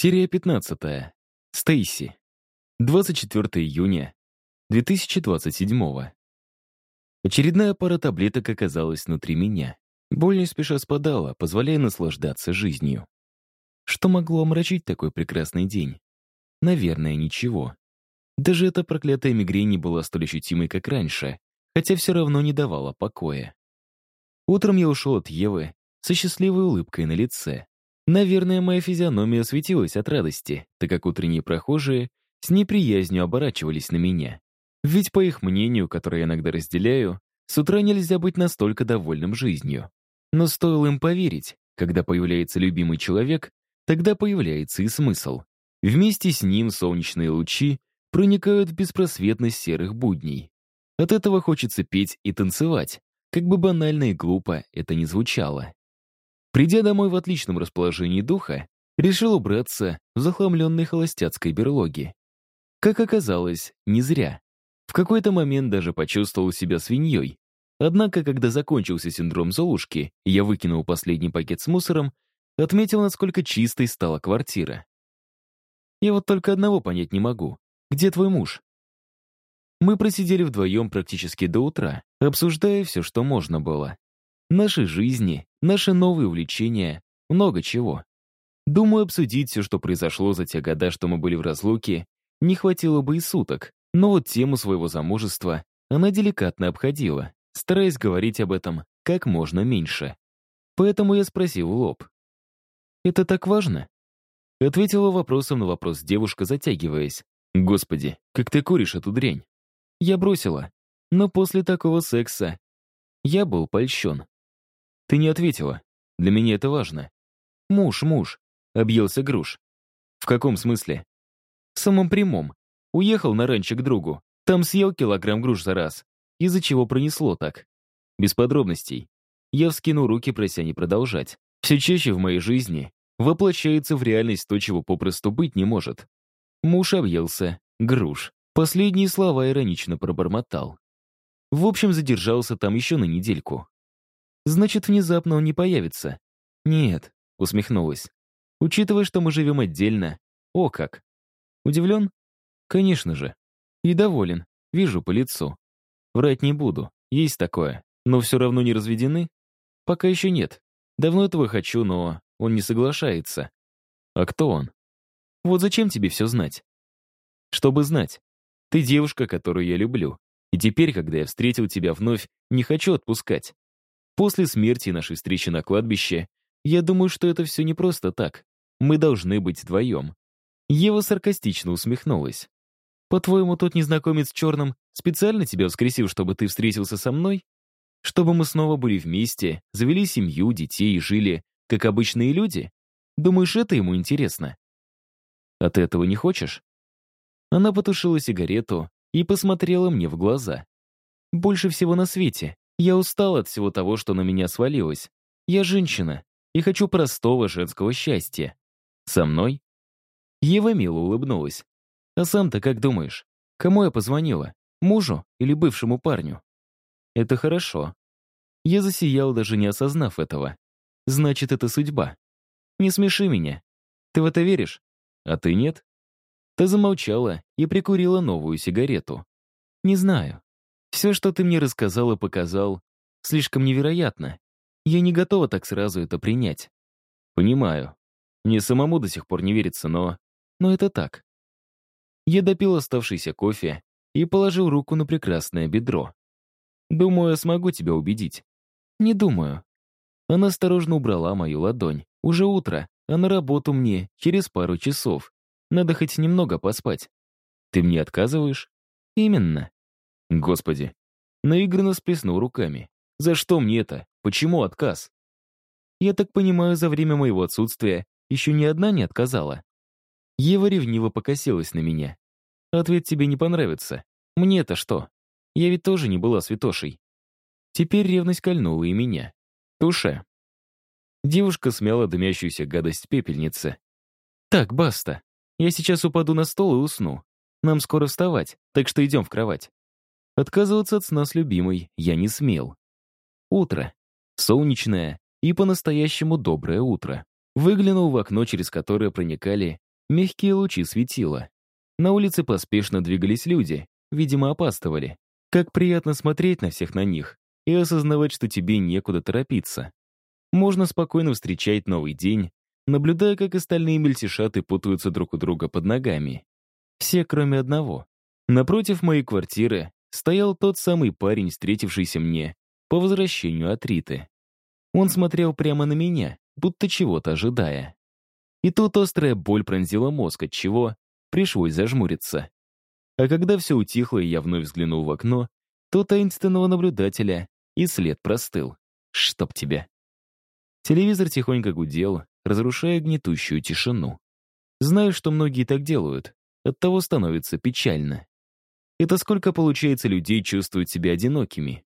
Серия 15. Стейси. 24 июня 2027. Очередная пара таблеток оказалась внутри меня. Боль не спеша спадала, позволяя наслаждаться жизнью. Что могло омрачить такой прекрасный день? Наверное, ничего. Даже эта проклятая мигрень не была столь ощутимой, как раньше, хотя все равно не давала покоя. Утром я ушел от Евы со счастливой улыбкой на лице. Наверное, моя физиономия светилась от радости, так как утренние прохожие с неприязнью оборачивались на меня. Ведь, по их мнению, которое я иногда разделяю, с утра нельзя быть настолько довольным жизнью. Но стоило им поверить, когда появляется любимый человек, тогда появляется и смысл. Вместе с ним солнечные лучи проникают в беспросветность серых будней. От этого хочется петь и танцевать, как бы банально и глупо это ни звучало. Придя домой в отличном расположении духа, решил убраться в захламленной холостяцкой берлоге. Как оказалось, не зря. В какой-то момент даже почувствовал себя свиньей. Однако, когда закончился синдром Золушки, я выкинул последний пакет с мусором, отметил, насколько чистой стала квартира. Я вот только одного понять не могу. Где твой муж? Мы просидели вдвоем практически до утра, обсуждая все, что можно было. Наши жизни, наши новые увлечения, много чего. Думаю, обсудить все, что произошло за те года, что мы были в разлуке, не хватило бы и суток, но вот тему своего замужества она деликатно обходила, стараясь говорить об этом как можно меньше. Поэтому я спросил лоб. «Это так важно?» Ответила вопросом на вопрос девушка, затягиваясь. «Господи, как ты куришь эту дрянь?» Я бросила. Но после такого секса я был польщен. Ты не ответила. Для меня это важно. Муж, муж, объелся груш. В каком смысле? В самом прямом. Уехал на ранчо к другу. Там съел килограмм груш за раз. Из-за чего пронесло так. Без подробностей. Я вскину руки, прося не продолжать. Все чаще в моей жизни воплощается в реальность то, чего попросту быть не может. Муж объелся, груш. Последние слова иронично пробормотал. В общем, задержался там еще на недельку. Значит, внезапно он не появится. Нет, усмехнулась. Учитывая, что мы живем отдельно. О как. Удивлен? Конечно же. И доволен. Вижу по лицу. Врать не буду. Есть такое. Но все равно не разведены? Пока еще нет. Давно этого хочу, но он не соглашается. А кто он? Вот зачем тебе все знать? Чтобы знать. Ты девушка, которую я люблю. И теперь, когда я встретил тебя вновь, не хочу отпускать. После смерти нашей встречи на кладбище, я думаю, что это все не просто так. Мы должны быть вдвоем. Ева саркастично усмехнулась. «По-твоему, тот незнакомец в черном специально тебя воскресил, чтобы ты встретился со мной? Чтобы мы снова были вместе, завели семью, детей и жили, как обычные люди? Думаешь, это ему интересно? А ты этого не хочешь?» Она потушила сигарету и посмотрела мне в глаза. «Больше всего на свете я устал от всего того, что на меня свалилось. Я женщина и хочу простого женского счастья. Со мной? Ева мило улыбнулась. А сам-то как думаешь? Кому я позвонила? Мужу или бывшему парню? Это хорошо. Я засиял, даже не осознав этого. Значит, это судьба. Не смеши меня. Ты в это веришь? А ты нет? Ты замолчала и прикурила новую сигарету. Не знаю. Все, что ты мне рассказал и показал, слишком невероятно. Я не готова так сразу это принять. Понимаю. Мне самому до сих пор не верится, но... Но это так. Я допил оставшийся кофе и положил руку на прекрасное бедро. Думаю, я смогу тебя убедить. Не думаю. Она осторожно убрала мою ладонь. Уже утро, а на работу мне через пару часов. Надо хоть немного поспать. Ты мне отказываешь? Именно. Господи. Наигранно сплеснул руками. За что мне это? Почему отказ? Я так понимаю, за время моего отсутствия еще ни одна не отказала. Ева ревниво покосилась на меня. Ответ тебе не понравится. Мне-то что? Я ведь тоже не была святошей. Теперь ревность кольнула и меня. Туше. Девушка смяла дымящуюся гадость пепельницы. «Так, баста. Я сейчас упаду на стол и усну. Нам скоро вставать, так что идем в кровать». Отказываться от сна с любимой я не смел. Утро. Солнечное и по-настоящему доброе утро. Выглянул в окно, через которое проникали мягкие лучи светила. На улице поспешно двигались люди, видимо, опаздывали. Как приятно смотреть на всех на них и осознавать, что тебе некуда торопиться. Можно спокойно встречать новый день, наблюдая, как остальные мельтешаты путаются друг у друга под ногами. Все, кроме одного. Напротив моей квартиры стоял тот самый парень, встретившийся мне по возвращению от Риты. Он смотрел прямо на меня, будто чего-то ожидая. И тут острая боль пронзила мозг, от чего пришлось зажмуриться. А когда все утихло, и я вновь взглянул в окно, то таинственного наблюдателя и след простыл. Чтоб тебя. Телевизор тихонько гудел, разрушая гнетущую тишину. Знаю, что многие так делают. Оттого становится печально. Это сколько, получается, людей чувствуют себя одинокими?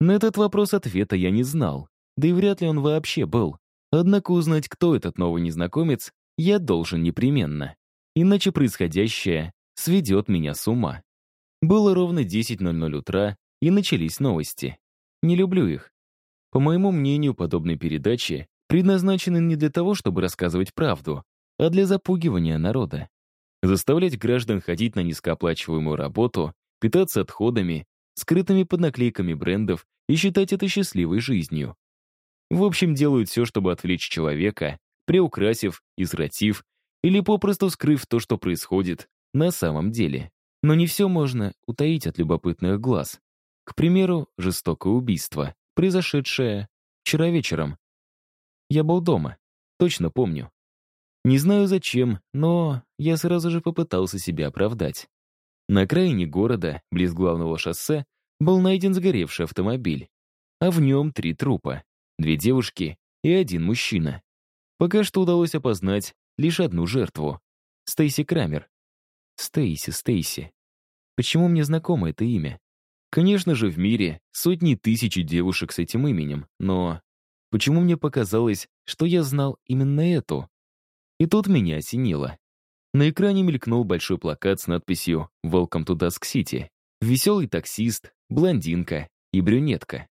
На этот вопрос ответа я не знал, да и вряд ли он вообще был. Однако узнать, кто этот новый незнакомец, я должен непременно. Иначе происходящее сведет меня с ума. Было ровно 10.00 утра, и начались новости. Не люблю их. По моему мнению, подобные передачи предназначены не для того, чтобы рассказывать правду, а для запугивания народа. Заставлять граждан ходить на низкооплачиваемую работу, питаться отходами, скрытыми под наклейками брендов и считать это счастливой жизнью. В общем, делают все, чтобы отвлечь человека, приукрасив, извратив или попросту скрыв то, что происходит на самом деле. Но не все можно утаить от любопытных глаз. К примеру, жестокое убийство, произошедшее вчера вечером. Я был дома, точно помню. Не знаю зачем, но я сразу же попытался себя оправдать. На окраине города, близ главного шоссе, был найден сгоревший автомобиль, а в нем три трупа две девушки и один мужчина. Пока что удалось опознать лишь одну жертву — Стейси Крамер. Стейси, Стейси. Почему мне знакомо это имя? Конечно же, в мире сотни тысяч девушек с этим именем, но почему мне показалось, что я знал именно эту? И тут меня осенило. На экране мелькнул большой плакат с надписью «Welcome to Dusk City». Веселый таксист, блондинка и брюнетка.